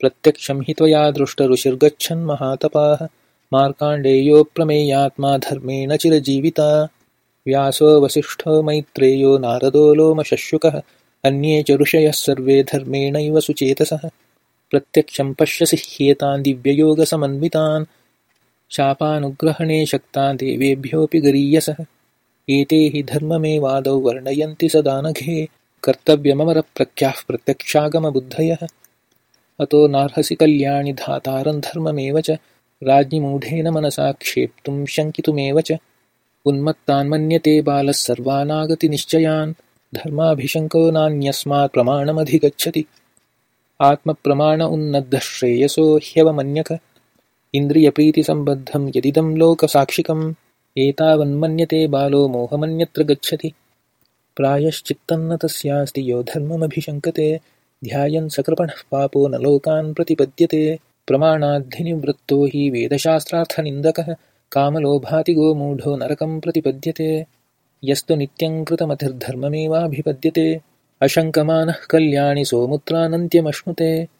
प्रत्यक्षं हि त्वया दृष्टऋषिर्गच्छन्महातपाः मार्काण्डेयोऽप्रमेयात्मा धर्मेण चिरजीविता। व्यासो वसिष्ठो मैत्रेयो नारदो लोमशुकः अन्ये च ऋषयः सर्वे धर्मेणैव सुचेतसः। प्रत्यक्षं पश्यसि ह्येतान् दिव्ययोगसमन्वितान्। शापानुग्रहणे शक्तान् देवेभ्योऽपि गरीयसः। एते हि धर्ममेवादौ वर्णयन्ति सदानघे। कर्तव्यममरप्रख्याः प्रत्यक्षागमबुद्धयः अतो नार्हसि कल्याणि धातारं धर्ममेव च। राज्ञिमूढेन मनसा क्षेप्तुं शङ्कितुमेव च। उन्मत्तान्मन्यते बालः सर्वानागतिनिश्चयान् धर्माभिशङ्को नान्यस्मात् प्रमाणमधिगच्छति। आत्मप्रमाण उन्नद्धश्रेयसो ह्यवमन्यक। इन्द्रियप्रीतिसम्बद्धं यदिदं लोकसाक्षिकम्। एतावन्मन्यते बालो मोहमन्यत्र गच्छति। प्रायश्चित्तन्न तस्यास्ति यो धर्ममभिशङ्कते ध्यायन् सकृपणः पापो न लोकान् प्रतिपद्यते। प्रमाणाद्धिनिवृत्तो हि वेदशास्त्रार्थनिन्दकः। कामलोभातिगो मूढो नरकं प्रतिपद्यते। यस्तु नित्यं कृतमतिर्धर्ममेवाभिपद्यते अशङ्कमानः कल्याणि सोमुत्रानन्त्यमश्नुते